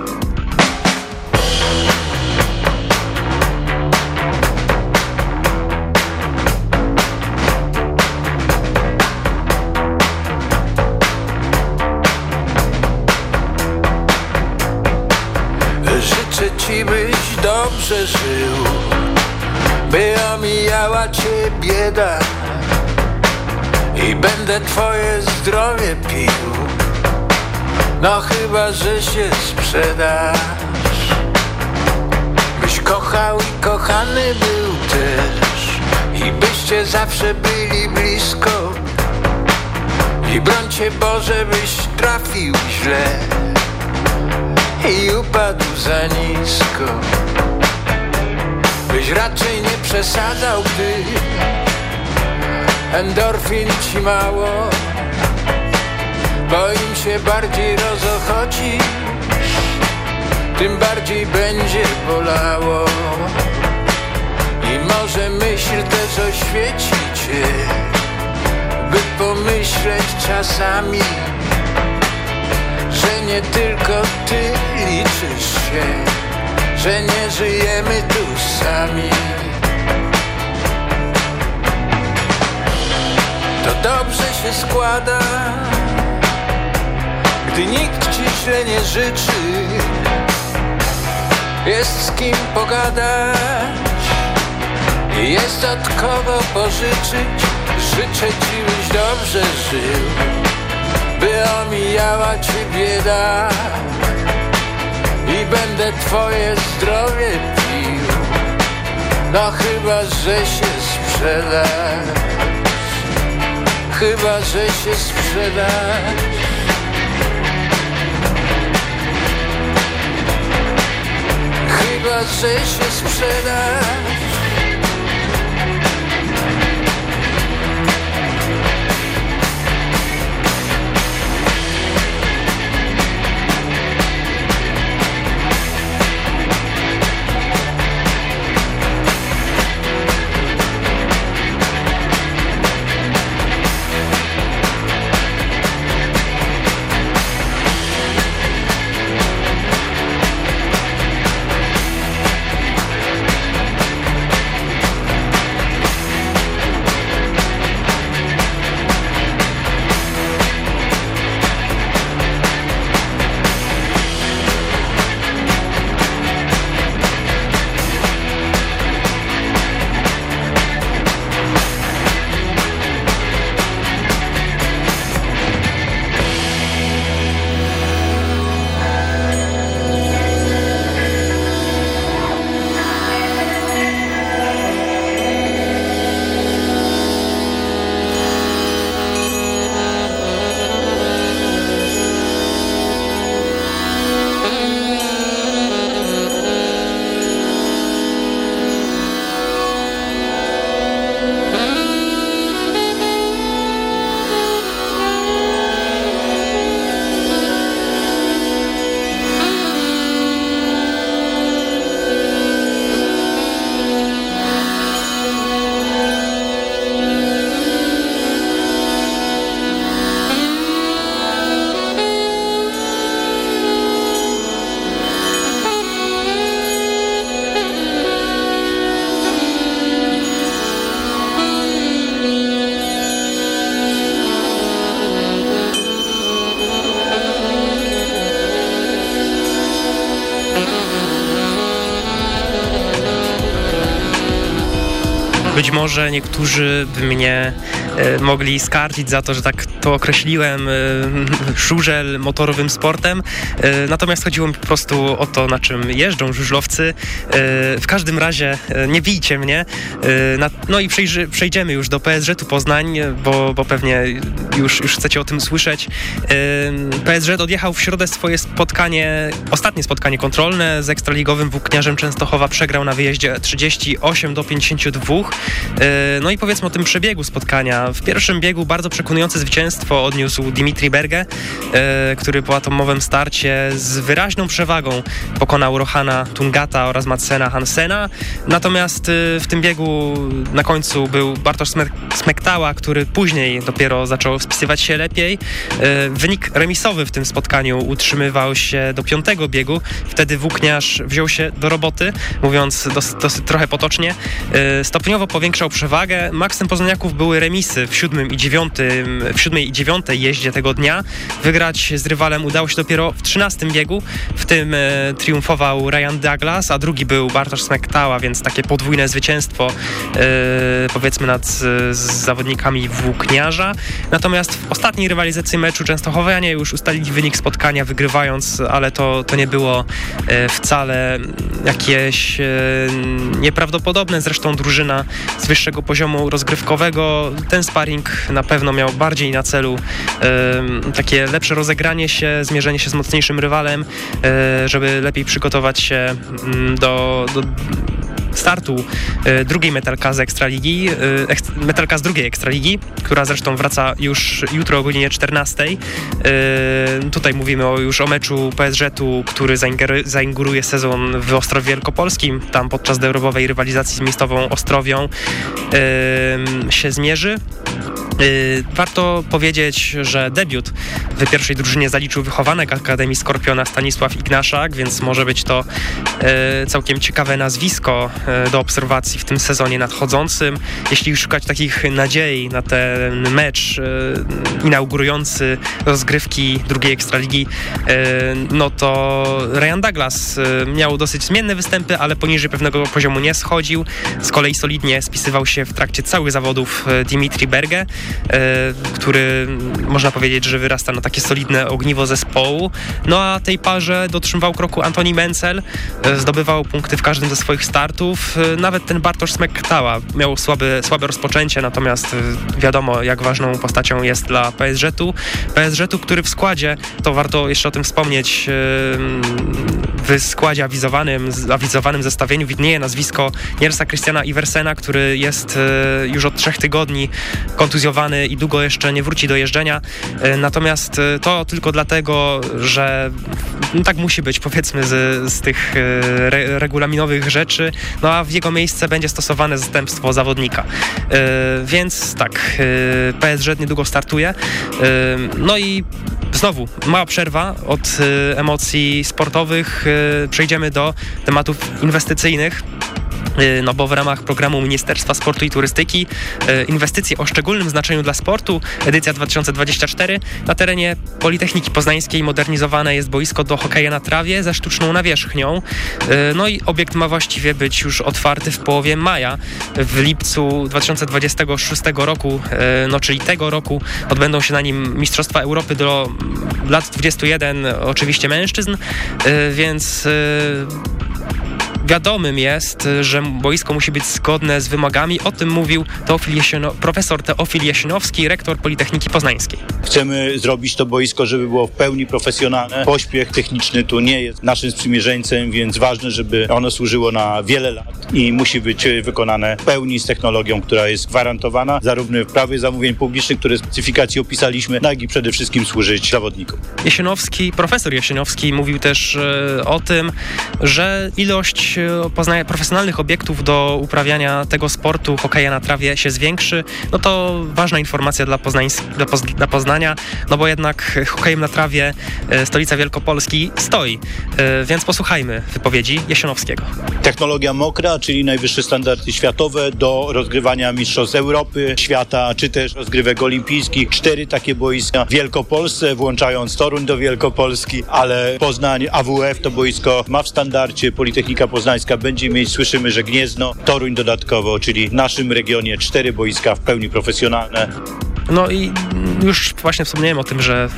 Dobrze żył By omijała cię bieda I będę twoje zdrowie pił. No chyba, że się sprzedasz. Byś kochał i kochany był też. I byście zawsze byli blisko. I brońcie Boże, byś trafił źle. I upadł za nisko Byś raczej nie przesadzał, gdy Endorfin ci mało. Bo im się bardziej rozochodzi Tym bardziej będzie bolało. I może myśl też oświeci cię By pomyśleć czasami Że nie tylko ty liczysz się Że nie żyjemy tu sami. To dobrze się składa Gdy nikt ci źle nie życzy. Jest z kim pogadać Jest od kogo pożyczyć. Życzę ci, byś dobrze żył By omijała cię bieda I będę twoje zdrowie pił. No chyba, że się sprzedasz Chyba, że się sprzedasz Chyba, że się sprzedasz może niektórzy by mnie mogli skarcić za to, że tak to określiłem e, żużel motorowym sportem. E, natomiast chodziło mi po prostu o to, na czym jeżdżą żużlowcy. E, w każdym razie e, nie bijcie mnie. E, no i przejdziemy już do PSŻ-u Poznań, bo, bo pewnie już, już chcecie o tym słyszeć. E, PSŻ odjechał w środę swoje spotkanie, ostatnie spotkanie kontrolne z ekstraligowym włókniarzem Częstochowa. Przegrał na wyjeździe 38 do 52. E, No i powiedzmy o tym przebiegu spotkania. W pierwszym biegu bardzo przekonujące zwycięstwo odniósł Dimitri Berge, e, który po atomowym starcie z wyraźną przewagą pokonał Rohana Tungata oraz Madsena Hansena. Natomiast e, w tym biegu na końcu był Bartosz Smek- Smektała, który później dopiero zaczął spisywać się lepiej. E, Wynik remisowy w tym spotkaniu utrzymywał się do piątego biegu. Wtedy włókniarz wziął się do roboty, mówiąc dos- dosyć trochę potocznie. Stopniowo po powiększał przewagę. Maksem Poznaniaków były remisy w siódmym i dziewiątym, w siódmej i dziewiątej jeździe tego dnia. Wygrać z rywalem udało się dopiero w trzynastym biegu. W tym e, triumfował Ryan Douglas, a drugi był Bartosz Smektała, więc takie podwójne zwycięstwo e, powiedzmy nad z, z zawodnikami Włókniarza. Natomiast w ostatniej rywalizacji meczu Częstochowianie już ustalili wynik spotkania wygrywając, ale to, to nie było e, wcale jakieś e, nieprawdopodobne. Zresztą drużyna z wyższego poziomu rozgrywkowego, ten sparring na pewno miał bardziej na celu e, takie lepsze rozegranie się, zmierzenie się z mocniejszym rywalem, żeby lepiej przygotować się mm, do, do startu e, drugiej Metalka z Ekstraligi, e, Metalka z drugiej Ekstraligi, która zresztą wraca już jutro o godzinie 14. E, tutaj mówimy o, już o meczu PSG-u, który zainguruje sezon w Ostrowie Wielkopolskim. Tam podczas derbowej rywalizacji z miejscową Ostrowią się zmierzy. Warto powiedzieć, że debiut w pierwszej drużynie zaliczył wychowanek Akademii Skorpiona Stanisław Ignaszak, więc może być to całkiem ciekawe nazwisko do obserwacji w tym sezonie nadchodzącym. Jeśli szukać takich nadziei na ten mecz inaugurujący rozgrywki drugiej Ekstraligi, no to Ryan Douglas miał dosyć zmienne występy, ale poniżej pewnego poziomu nie schodził. Z kolei solidnie spisywał się w trakcie całych zawodów Dimitri Berge. E, który można powiedzieć, że wyrasta na takie solidne ogniwo zespołu. No a tej parze dotrzymywał kroku Antoni Mencel, e, zdobywał punkty w każdym ze swoich startów. E, nawet ten Bartosz Smektała miał słabe, słabe rozpoczęcie, natomiast wiadomo jak ważną postacią jest dla PSG-u. PSG-u, który w składzie, to warto jeszcze o tym wspomnieć, w składzie awizowanym, awizowanym zestawieniu widnieje nazwisko Niersa Christiana Iversena, który jest już od trzech tygodni kontuzjowany i długo jeszcze nie wróci do jeżdżenia. Natomiast to tylko dlatego, że no tak musi być powiedzmy z, z tych re, regulaminowych rzeczy, no a w jego miejsce będzie stosowane zastępstwo zawodnika. Więc tak, PSG niedługo startuje. No i znowu mała przerwa od emocji sportowych. Przejdziemy do tematów inwestycyjnych. Y, no bo w ramach programu Ministerstwa Sportu i Turystyki y, inwestycje o szczególnym znaczeniu dla sportu, edycja 2024, na terenie Politechniki Poznańskiej modernizowane jest boisko do hokeja na trawie ze sztuczną nawierzchnią. Y, no i obiekt ma właściwie być już otwarty w połowie maja. W lipcu 2026 roku, no czyli tego roku, odbędą się na nim Mistrzostwa Europy do lat 21 oczywiście mężczyzn, więc wiadomym jest, że boisko musi być zgodne z wymogami. O tym mówił Teofil Jesino, profesor Teofil Jasinowski, rektor Politechniki Poznańskiej. Chcemy zrobić to boisko, żeby było w pełni profesjonalne. Pośpiech techniczny tu nie jest naszym sprzymierzeńcem, więc ważne, żeby ono służyło na wiele lat i musi być wykonane w pełni z technologią, która jest gwarantowana zarówno w prawie zamówień publicznych, które specyfikacji opisaliśmy, jak i przede wszystkim służyć zawodnikom. Jasinowski, profesor Jasinowski mówił też e, o tym, że ilość poznaje profesjonalnych obiektów do uprawiania tego sportu, hokeja na trawie się zwiększy, no to ważna informacja dla, dla, Poz dla Poznania, no bo jednak hokejem na trawie e, stolica Wielkopolski stoi. E, więc posłuchajmy wypowiedzi Jesionowskiego. Technologia mokra, czyli najwyższe standardy światowe do rozgrywania Mistrzostw Europy, świata, czy też rozgrywek olimpijskich. Cztery takie boiska w Wielkopolsce, włączając Toruń do Wielkopolski, ale Poznań, AWF to boisko ma w standardzie Politechnika Poznań Poznańska będzie mieć, słyszymy, że Gniezno, Toruń dodatkowo, czyli w naszym regionie cztery boiska w pełni profesjonalne. No i już właśnie wspomniałem o tym, że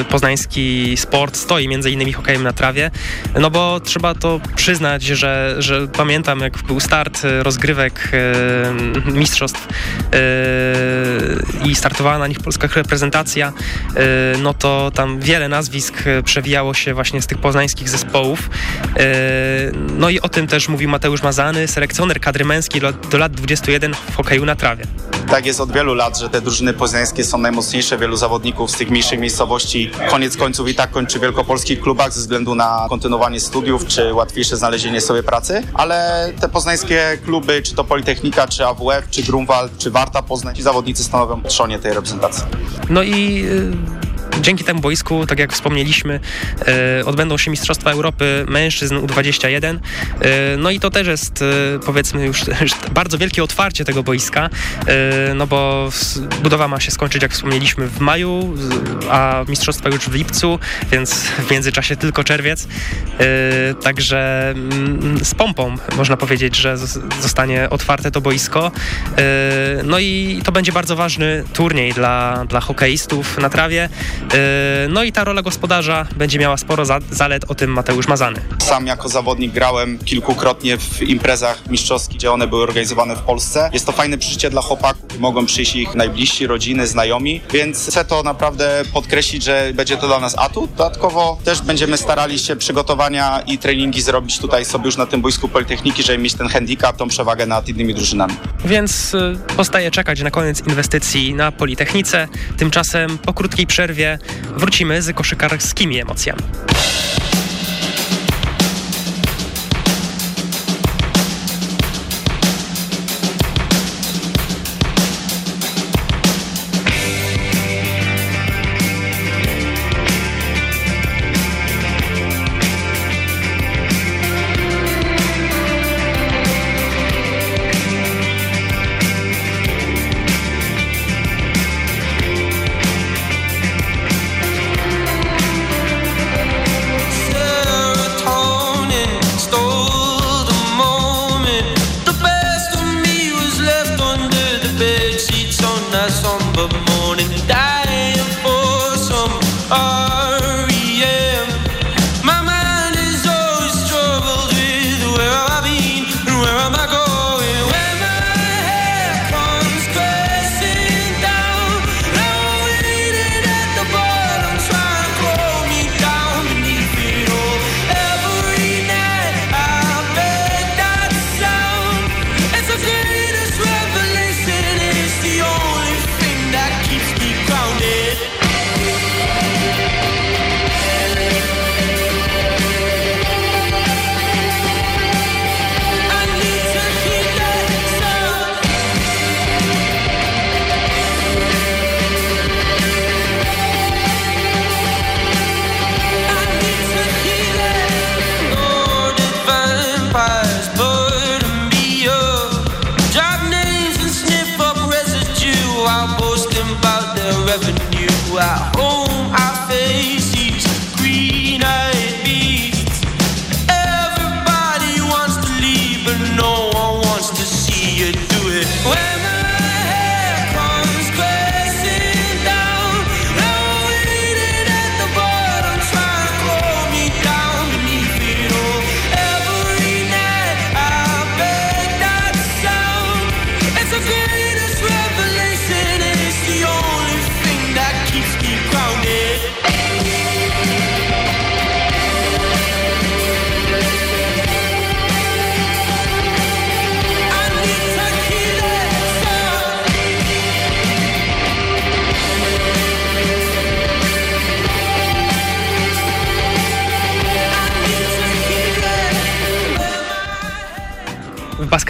y, poznański sport stoi między innymi hokejem na trawie, no bo trzeba to przyznać, że, że pamiętam jak był start rozgrywek y, mistrzostw y, i startowała na nich polska reprezentacja, no to tam wiele nazwisk przewijało się właśnie z tych poznańskich zespołów. No i o tym też mówił Mateusz Mazany, selekcjoner kadry męskiej do, lat 21 w hokeju na trawie. Tak jest od wielu lat, że te drużyny poznańskie są najmocniejsze. Wielu zawodników z tych mniejszych miejscowości koniec końców i tak kończy w wielkopolskich klubach ze względu na kontynuowanie studiów czy łatwiejsze znalezienie sobie pracy, ale te poznańskie kluby, czy to Politechnika, czy AWF, czy Grunwald, czy Warta Poznań, ci zawodnicy stanowią trzonie tej reprezentacji. No i dzięki temu boisku, tak jak wspomnieliśmy, odbędą się Mistrzostwa Europy mężczyzn U21. No i to też jest powiedzmy już, już bardzo wielkie otwarcie tego boiska, no bo budowa ma się skończyć, jak wspomnieliśmy, w maju, a Mistrzostwa już w lipcu, więc w międzyczasie tylko czerwiec. Także mm, z pompą można powiedzieć, że zostanie otwarte to boisko. No i to będzie bardzo ważny turniej dla, dla hokeistów na trawie. No i ta rola gospodarza będzie miała sporo zalet, o tym Mateusz Mazany. Sam jako zawodnik grałem kilkukrotnie w imprezach mistrzowskich, gdzie one były organizowane w Polsce. Jest to fajne przeżycie dla chłopaków, mogą przyjść ich najbliżsi, rodziny, znajomi, więc chcę to naprawdę podkreślić, że będzie to dla nas atut. Dodatkowo też będziemy starali się przygotowania i treningi zrobić tutaj sobie już na tym boisku Politechniki, żeby mieć ten handicap, tą przewagę nad innymi drużynami. Więc y, postaje czekać na koniec inwestycji na Politechnice. Tymczasem po krótkiej przerwie wrócimy z koszykarskimi emocjami.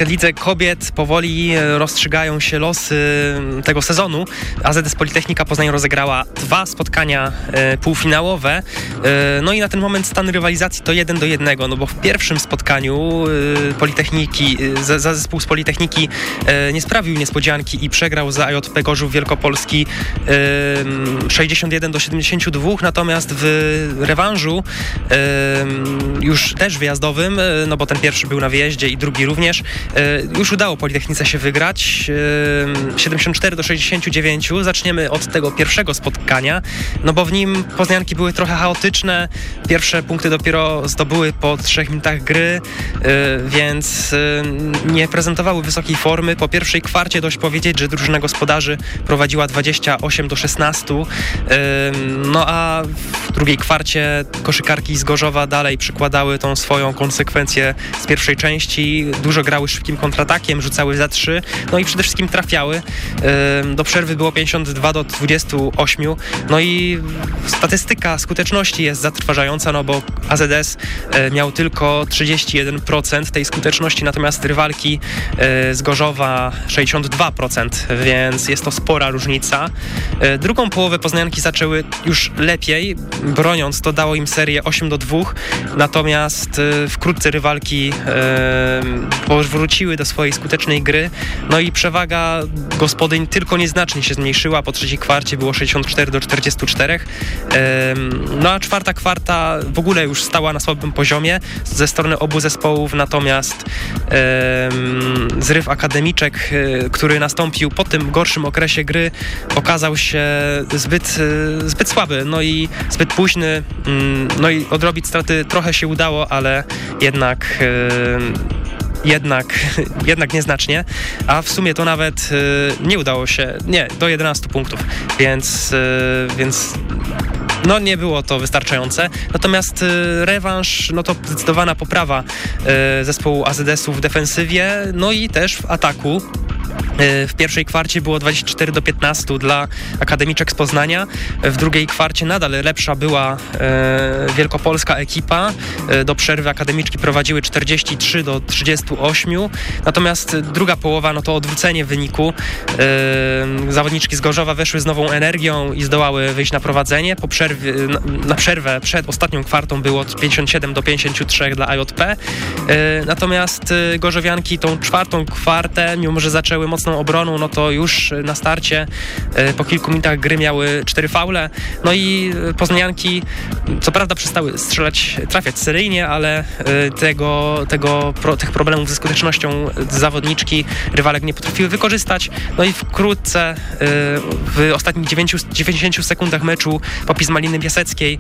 Lidze Kobiet powoli e, rozstrzygają się losy tego sezonu. AZS Politechnika Poznań rozegrała dwa spotkania e, półfinałowe. E, no i na ten moment stan rywalizacji to jeden do jednego, no bo w pierwszym spotkaniu Politechniki, za, zespół z Politechniki nie sprawił niespodzianki i przegrał za AJP Gorzów Wielkopolski 61 do 72, natomiast w rewanżu już też wyjazdowym, no bo ten pierwszy był na wyjeździe i drugi również, już udało Politechnice się wygrać 74 e, do 69. Zaczniemy od tego pierwszego spotkania, no bo w nim Poznanki były trochę chaotyczne. Pierwsze punkty dopiero zdobyły po trzech minutach gry, e, więc nie prezentowały wysokiej formy. Po pierwszej kwarcie dość powiedzieć, że drużyna gospodarzy prowadziła 28 do 16. No a w drugiej kwarcie koszykarki z Gorzowa dalej przykładały tą swoją konsekwencję z pierwszej części. Dużo grały szybkim kontratakiem, rzucały za trzy, no i przede wszystkim trafiały. Do przerwy było 52 do 28, no i statystyka skuteczności jest zatrważająca, no bo AZS e, miał tylko 31% tej skuteczności, natomiast rywalki e, z Gorzowa 62%, więc jest to spora różnica. E, drugą połowę Poznanianki zaczęły już lepiej, broniąc to dało im serię 8 do 2, natomiast wkrótce rywalki powróciły do swojej skutecznej gry, no i przewaga gospodyń tylko nieznacznie się zmniejszyła, po trzeciej kwarcie było 64 do 44, no a czwarta kwarta w ogóle już stała na słabym poziomie ze strony obu zespołów, natomiast zryw akademiczek, e, który nastąpił po tym gorszym okresie gry, okazał się zbyt, e, zbyt słaby, no i zbyt późny, mm, no i odrobić straty trochę się udało, ale jednak jednak, jednak nieznacznie, a w sumie to nawet y, nie udało się, nie, do 11 punktów, więc, y, więc no nie było to wystarczające. Natomiast y, rewanż, no to zdecydowana poprawa zespołu AZS-u w defensywie, no i też w ataku. W pierwszej kwarcie było 24 do 15 dla akademiczek z Poznania. W drugiej kwarcie nadal lepsza była e, wielkopolska ekipa. E, do przerwy akademiczki prowadziły 43 do 38. Natomiast druga połowa no to odwrócenie wyniku. E, zawodniczki z Gorzowa weszły z nową energią i zdołały wyjść na prowadzenie. Po przerwie, na, na przerwę przed ostatnią kwartą było 57 do 53 dla AJP. E, natomiast e, Gorzowianki tą czwartą kwartę, mimo że zaczęły mocną obroną, no to już na starcie e, po kilku minutach gry miały cztery faule. No i e, poznanianki co prawda przestały strzelać, trafiać seryjnie, ale e, tego, tego, tych problemów ze skutecznością zawodniczki rywalek nie potrafiły wykorzystać. No i wkrótce w ostatnich 90 sekundach meczu popis Maliny Piaseckiej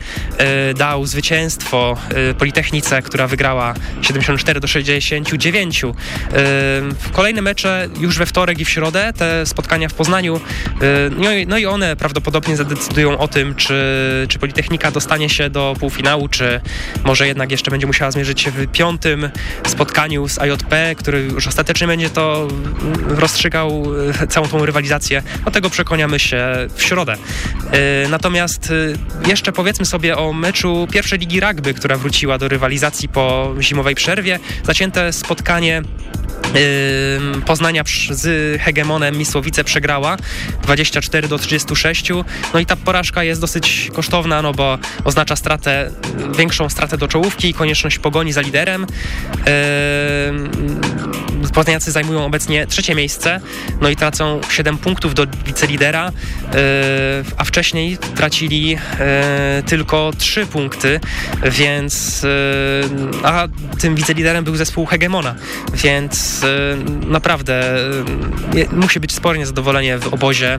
dał zwycięstwo Politechnice, która wygrała 74 do 69. Kolejne mecze już we wtorek i w środę, te spotkania w Poznaniu. Y, no i, no i one prawdopodobnie zadecydują o tym, czy, czy Politechnika dostanie się do półfinału, czy może jednak jeszcze będzie musiała zmierzyć się w piątym spotkaniu z AJP, który już ostatecznie będzie to rozstrzygał y, całą tą rywalizację. Do tego przekonamy się w środę. Y, natomiast jeszcze powiedzmy sobie o meczu pierwszej ligi rugby, która wróciła do rywalizacji po zimowej przerwie. Zacięte spotkanie Poznania z hegemonem Misłowice przegrała 24 do 36. No i ta porażka jest dosyć kosztowna, no bo oznacza stratę, większą stratę do czołówki i konieczność pogoni za liderem. Poznaniacy zajmują obecnie trzecie miejsce, no i tracą 7 punktów do wicelidera, a wcześniej tracili tylko 3 punkty, więc a tym wiceliderem był zespół hegemona, więc naprawdę musi być spore niezadowolenie w obozie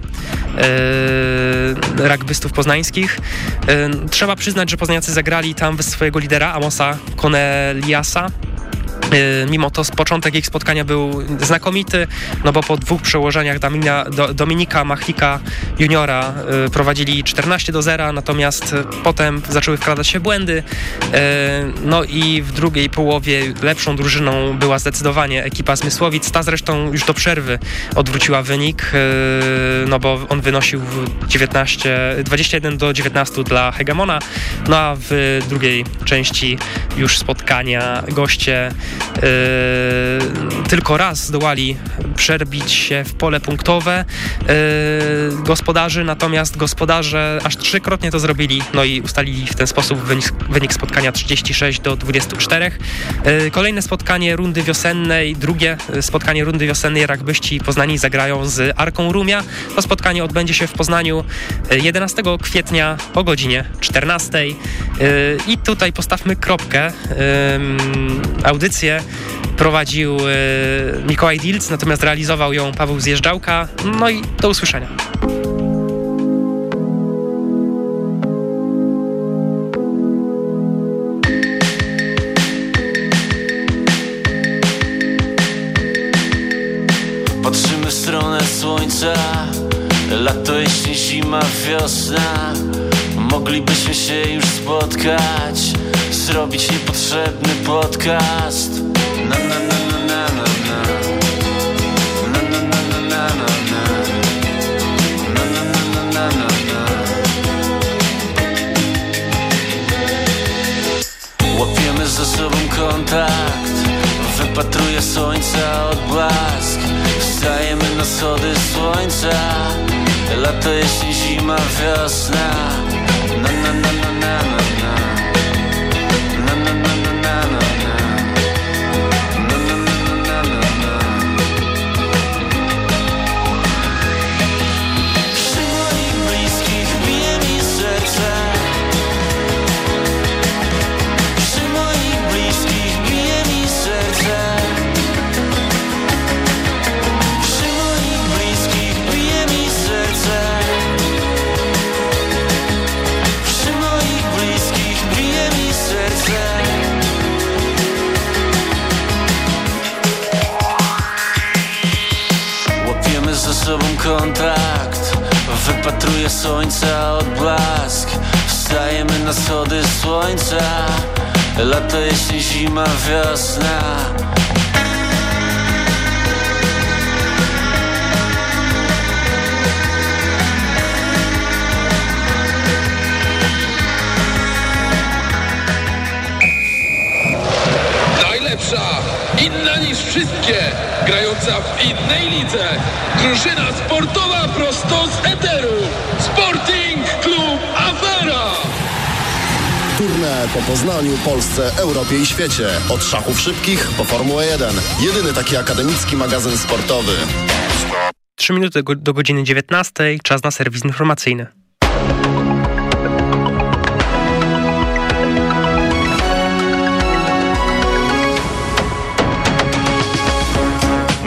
rugbystów poznańskich. Trzeba przyznać, że poznaniacy zagrali tam swojego lidera Amosa Koneliasa, mimo to początek ich spotkania był znakomity, no bo po dwóch przełożeniach do, Dominika Machlika juniora y, prowadzili 14 do 0, natomiast potem zaczęły wkradać się błędy. Y, no i w drugiej połowie lepszą drużyną była zdecydowanie ekipa z Mysłowic. Ta zresztą już do przerwy odwróciła wynik, no bo on wynosił 19, 21 do 19 dla Hegemona, no a w drugiej części już spotkania goście tylko raz zdołali przerbić się w pole punktowe yy, gospodarzy, natomiast gospodarze aż trzykrotnie to zrobili, no i ustalili w ten sposób wynik, wynik spotkania 36 do 24. Yy, kolejne spotkanie rundy wiosennej, drugie spotkanie rundy wiosennej Rugbyści Poznani zagrają z Arką Rumia. To spotkanie odbędzie się w Poznaniu 11 kwietnia o godzinie 14. I tutaj postawmy kropkę. Audycję audycję prowadził e, Mikołaj Dilc, natomiast realizował ją Paweł Zjeżdżałka. No i do usłyszenia. Patrzymy w stronę słońca Lato, jesień, zima, wiosna Moglibyśmy się już spotkać Zrobić niepotrzebny podcast kontrakt. Wypatruję słońca odblask Wstajemy na schody słońca. Lato, jesień, zima, wiosna. Na na na na na na, na. Kontakt. Wypatruję słońca odblask Wstajemy na schody słońca. Lato, jesień, zima, wiosna. Najlepsza, inna niż wszystkie Grająca w innej lidze Drużyna sportowa prosto z eteru. Sporting Klub Afera. Turne po Poznaniu, Polsce, Europie i świecie. Od szachów szybkich po Formułę 1. Jedyny taki akademicki magazyn sportowy. 3 minuty do godziny 19. Czas na serwis informacyjny.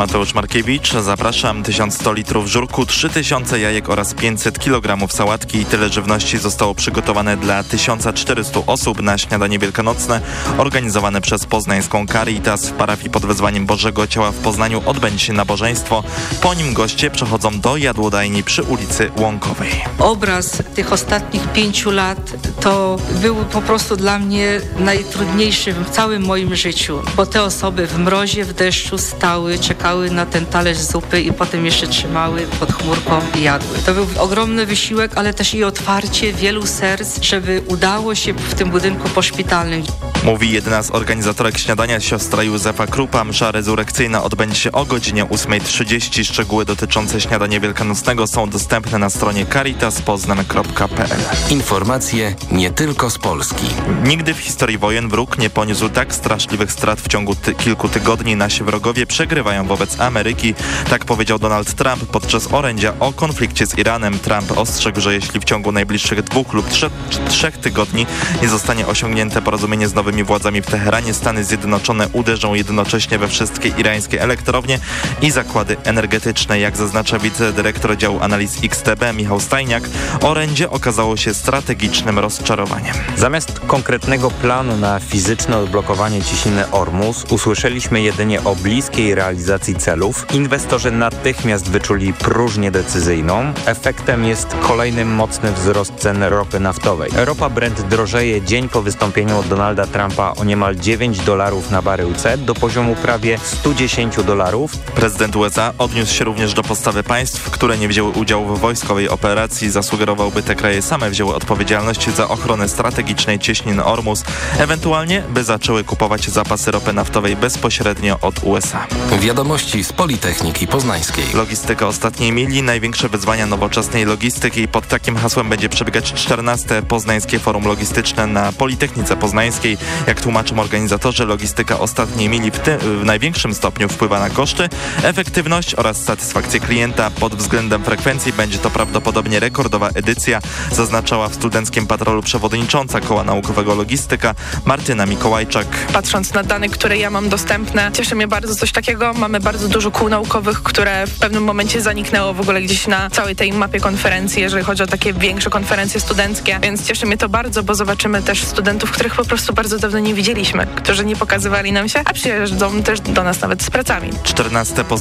Mateusz Markiewicz, zapraszam. 1100 litrów żurku, 3000 jajek oraz 500 kg sałatki i tyle żywności zostało przygotowane dla 1400 osób na śniadanie wielkanocne organizowane przez poznańską Caritas w parafii pod wezwaniem Bożego Ciała w Poznaniu odbędzie się nabożeństwo. Po nim goście przechodzą do jadłodajni przy ulicy Łąkowej. Obraz tych ostatnich pięciu lat to był po prostu dla mnie najtrudniejszy w całym moim życiu, bo te osoby w mrozie, w deszczu stały, czekały czekały na ten talerz zupy i potem jeszcze trzymały pod chmurką i jadły. To był ogromny wysiłek, ale też i otwarcie wielu serc, żeby udało się w tym budynku poszpitalnym. Mówi jedna z organizatorek śniadania siostra Józefa Krupa. Msza rezurekcyjna odbędzie się o godzinie 8.30. Szczegóły dotyczące śniadania wielkanocnego są dostępne na stronie caritaspoznań.pl. Informacje nie tylko z Polski. Nigdy w historii wojen wróg nie poniósł tak straszliwych strat w ciągu ty kilku tygodni. Nasi wrogowie przegrywają wobec Ameryki. Tak powiedział Donald Trump podczas orędzia o konflikcie z Iranem. Trump ostrzegł, że jeśli w ciągu najbliższych dwóch lub trzech, trzech tygodni nie zostanie osiągnięte porozumienie z nowymi władzami w Teheranie, Stany Zjednoczone uderzą jednocześnie we wszystkie irańskie elektrownie i zakłady energetyczne. Jak zaznacza wicedyrektor działu analiz XTB Michał Stajniak, orędzie okazało się strategicznym rozczarowaniem. Zamiast konkretnego planu na fizyczne odblokowanie ciśniny Ormus, usłyszeliśmy jedynie o bliskiej realizacji realizacji celów. Inwestorzy natychmiast wyczuli próżnię decyzyjną. Efektem jest kolejny mocny wzrost cen ropy naftowej. Ropa Brent drożeje dzień po wystąpieniu od Donalda Trumpa o niemal 9 dolarów na barył C do poziomu prawie 110 dolarów. Prezydent USA odniósł się również do postawy państw, które nie wzięły udziału w wojskowej operacji. Zasugerował, by te kraje same wzięły odpowiedzialność za ochronę strategicznej cieśniny Ormus, ewentualnie by zaczęły kupować zapasy ropy naftowej bezpośrednio od USA. Wiadomo Wiadomości z Politechniki Poznańskiej. Logistyka ostatniej mili, największe wyzwania nowoczesnej logistyki. Pod takim hasłem będzie przebiegać 14. Poznańskie Forum Logistyczne na Politechnice Poznańskiej. Jak tłumaczą organizatorzy, logistyka ostatniej mili w, tym, w największym stopniu wpływa na koszty, efektywność oraz satysfakcję klienta. Pod względem frekwencji będzie to prawdopodobnie rekordowa edycja, zaznaczała w studenckim patrolu przewodnicząca Koła Naukowego Logistyka Martyna Mikołajczak. Patrząc na dane, które ja mam dostępne, cieszy mnie bardzo coś takiego. Mamy bardzo dużo kół naukowych, które w pewnym momencie zaniknęło w ogóle gdzieś na całej tej mapie konferencji, jeżeli chodzi o takie większe konferencje studenckie, więc cieszy mnie to bardzo, bo zobaczymy też studentów, których po prostu bardzo dawno nie widzieliśmy, którzy nie pokazywali nam się, a przyjeżdżą też do nas nawet z pracami. 14 poznańskie